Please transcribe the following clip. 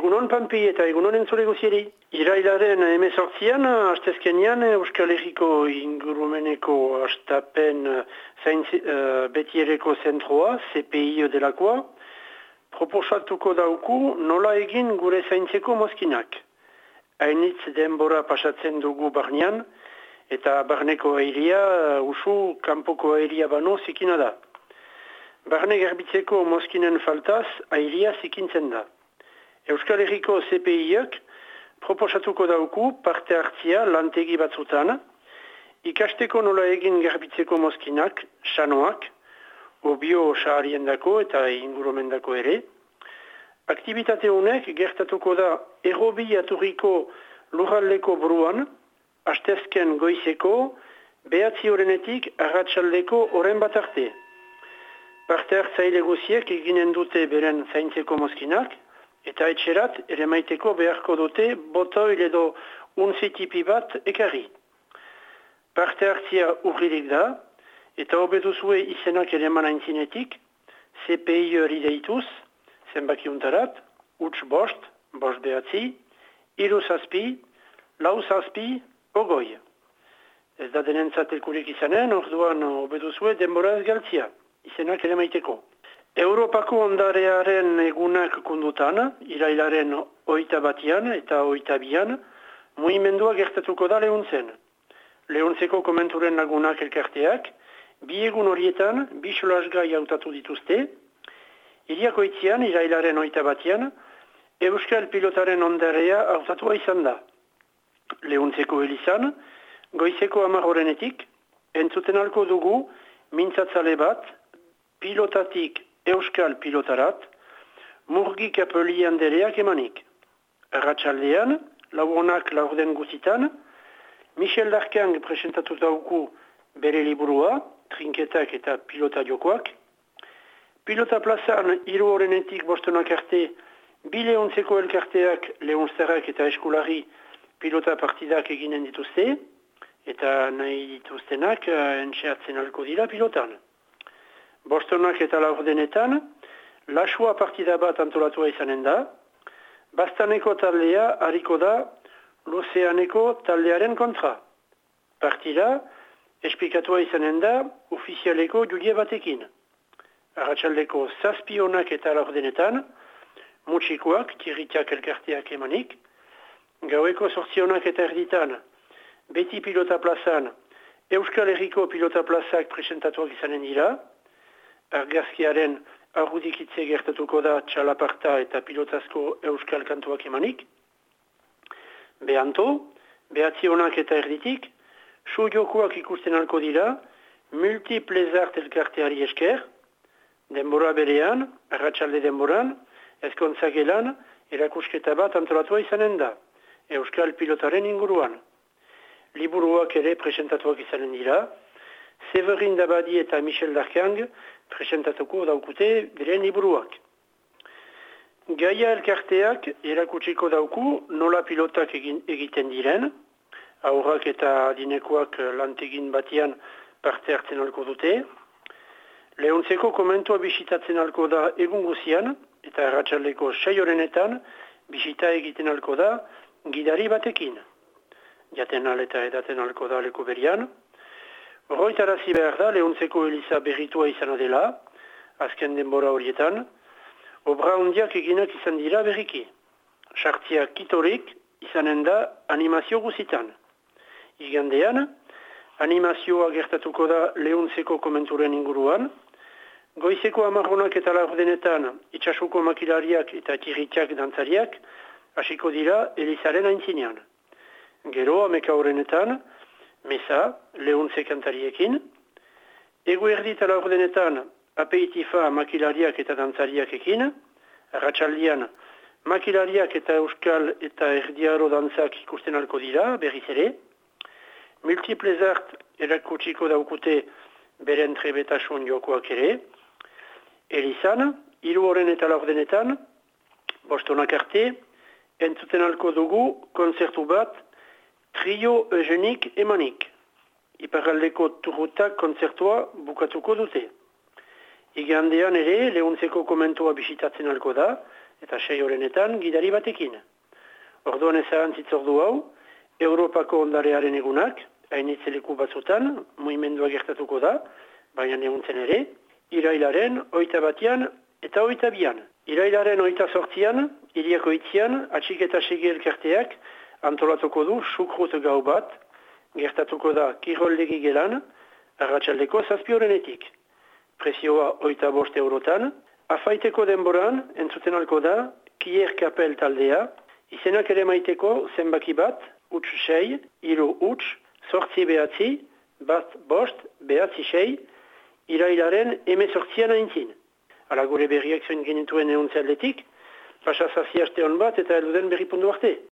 Egunon Pampi eta egunon entzule guzieri. Irailaren emezortzian, hastezkenian Euskal Herriko ingurumeneko hastapen uh, betiereko zentroa, CPI delakoa, proposatuko dauku nola egin gure zaintzeko mozkinak. Hainitz denbora pasatzen dugu barnean, eta barneko airia, usu kanpoko airia bano zikina da. Barne garbitzeko mozkinen faltaz, airia zikintzen da. Euskal Herriko CPI-ak proposatuko dauku parte hartzia lantegi batzutan, ikasteko nola egin garbitzeko mozkinak, sanoak, obio saharien dako eta inguromendako ere. Aktivitate honek gertatuko da errobi aturriko lurraldeko bruan, hastezken goizeko, behatzi horrenetik arratsaldeko horren bat arte. Parte hartzaile guziek eginen dute beren zaintzeko mozkinak, Eta etxerat, ere maiteko beharko dute, botoil edo unzitipi bat ekarri. Parte hartzia urrilik da, eta hobeduzue izenak ere manaintzinetik, CPI hori deituz, zenbaki untarat, utx bost, bost behatzi, iru zazpi, lau zazpi, ogoi. Ez da denentzat elkurik izanen, orduan hobeduzue denbora ez galtzia, izenak ere maiteko. Europako ondarearen egunak kundutan, irailaren oita batian eta oita bian, muimendua gertatuko da lehuntzen. Lehuntzeko komenturen lagunak elkarteak, bi egun horietan, bi solasgai hautatu dituzte, iriako itzian, irailaren oita batian, Euskal pilotaren ondarea hautatua izan da. Lehuntzeko helizan, goizeko amar horrenetik, entzuten alko dugu, mintzatzale bat, pilotatik Euskal pilotarat, murgi kapeli handereak emanik. Arratxaldean, lauronak laurden guzitan, Michel Darkang presentatu dauku bere liburua, trinketak eta pilota jokoak. Pilota plazan, hiru horrenetik bostonak arte, bi lehontzeko elkarteak, lehonzterak eta eskulari pilota partidak eginen dituzte, eta nahi dituztenak uh, entxeatzen alko dira pilotan. Bostonak eta laurdenetan, lasua partida bat antolatua izanen da, bastaneko taldea hariko da luzeaneko taldearen kontra. Partida, espikatua izanen da, ofizialeko julie batekin. Arratxaldeko zazpionak eta laurdenetan, mutxikoak, tiritiak elkarteak emanik, gaueko sortzionak eta erditan, beti pilota plazan, Euskal Herriko pilota plazak presentatuak izanen dira, argazkiaren arrudikitze gertatuko da txalaparta eta pilotazko euskal kantuak emanik. Behanto, behatzi honak eta erditik, su jokoak ikusten alko dira, multiplezart elkarteari esker, denbora berean, arratsalde denboran, ezkontzak elan, erakusketa bat antolatua izanen da, euskal pilotaren inguruan. Liburuak ere presentatuak izanen dira, Severin Dabadi eta Michel Darkang presentatuko daukute diren liburuak. Gaia elkarteak erakutsiko dauku nola pilotak egin, egiten diren, aurrak eta dinekoak lantegin batian parte hartzen alko dute. Lehuntzeko komentua bisitatzen alko da egun guzian, eta erratxaleko saiorenetan bisita egiten alko da gidari batekin. Jaten eta edaten alko da leko berian, Horroitarazi behar da, lehuntzeko Elisa berritua izan dela, azken denbora horietan, obra hondiak eginak izan dira berriki. Sartia kitorik izanen da animazio guzitan. Igandean, animazioa gertatuko da lehuntzeko komenturen inguruan, goizeko amarronak eta laurdenetan itxasuko makilariak eta tiritiak dantzariak hasiko dira Elisaren aintzinean. Gero, ameka horrenetan, mesa, lehun sekantariekin. Ego erdi tala ordenetan, apeitifa makilariak eta dantzariak ekin. Arratxaldian, makilariak eta euskal eta erdiaro dantzak ikusten alko dira, berriz ere. Multiplezart erakutsiko daukute beren trebetasun jokoak ere. Elizan, hiru horren eta laurdenetan, bostonak arte, entzuten alko dugu konzertu bat trio eugenik emanik. Iparaldeko turrutak konzertua bukatuko dute. Igandean ere, lehuntzeko komentua bisitatzen alko da, eta sei horrenetan gidari batekin. Orduan ezaren zitzordu hau, Europako ondarearen egunak, hainitzeleku batzutan, muimendua gertatuko da, baina neuntzen ere, irailaren oita batian eta oita bian. Irailaren oita sortzian, iriako itzian, atxik eta segi elkarteak, antolatuko du sukrut gau bat, gertatuko da kiroldegi gelan, arratsaldeko zazpiorenetik. Presioa oita bost eurotan, afaiteko denboran, entzuten alko da, kier kapel taldea, izenak ere maiteko zenbaki bat, utx sei, iru utx, sortzi behatzi, bat bost, behatzi sei, irailaren eme sortzian aintzin. Ala gure berriak zuen genituen egun zeldetik, pasa zazi hon bat eta elduden berri pundu arte.